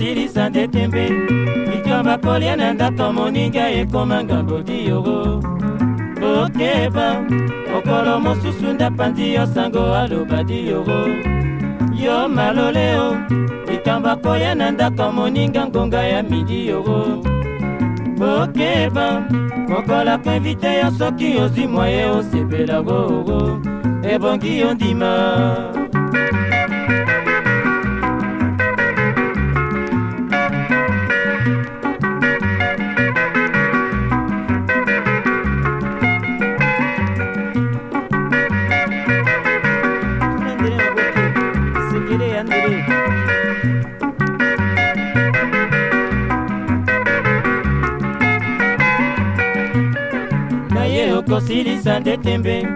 kosilisa te tembe likio bakolia na ndako moninga ekomanga bodiyoro okeba mokolo mosusu ndapandi yo sango aloba diyoro yo malole o likambo akoya na ndako moninga ngonga ya midiyoro okeba mokolo akoinvite yo soki ozwi mwa ye osepela gogo ebongi yo ndima kosilisa nde tembe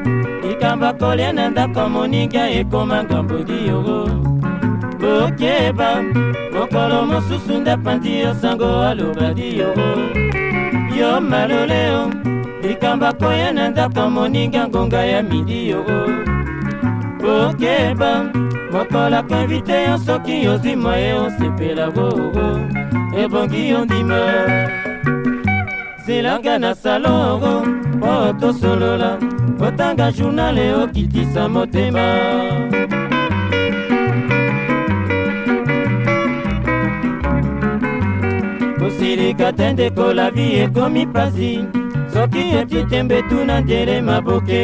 likambo kolia na ndako moninga ekoma ngambodi yoro bokeba mokolo mosusu nde pandi yo sango alobadi yoro yo maloleo likambo koya na ndako moninga ngonga ya midi yoro bokeba mokolo akoinvite yo soki ozwi mwa ye osepela roro ebongi yo ndima silanga na salongo mpo tosolola kotanga journale okitisa motema kosilika te ndeko la vi ekomi pasi soki etitembe tuna ndele maboke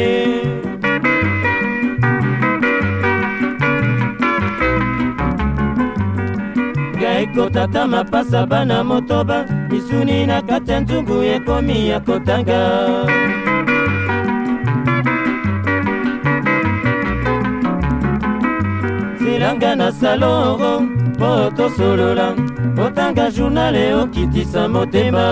ekotata mapasa bana motoba misuni na kati ya nzungu ekomi ya kotanga silanga na salongo mpo tosolola otanga journale okitisa motema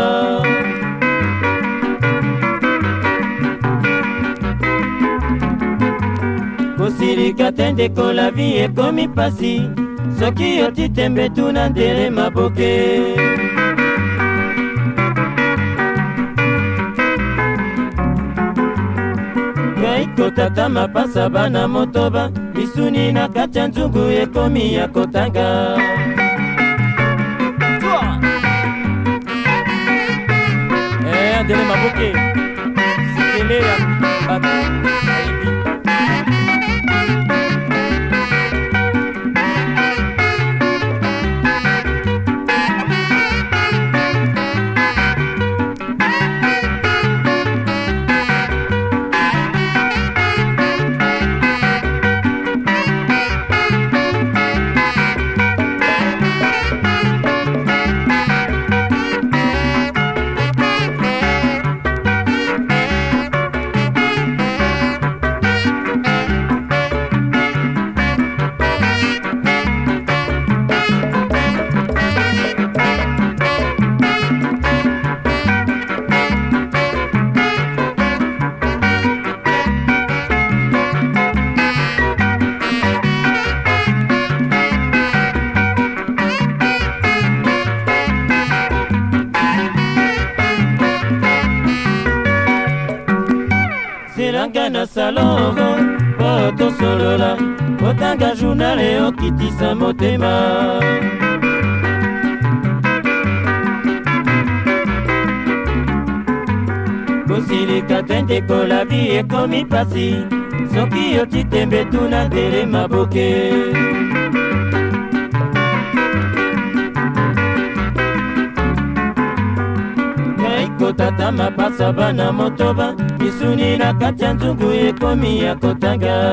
kosilika te ndekola vi ekomi pasi soki oti tembe tuna ndele maboke ngai kotata mapasa bana motoba misuni na kati ya nzungu ekomi ya kotanga eh, ndele maboke sikele ya otanga na salongo mpo tosolola otanga journale okitisa motema kosilika te ndeko la vi ekomi pasi soki otitembe tuna telema boke na mapasa bana motoba misuni na kati ya nzungu ekomi ya kotanga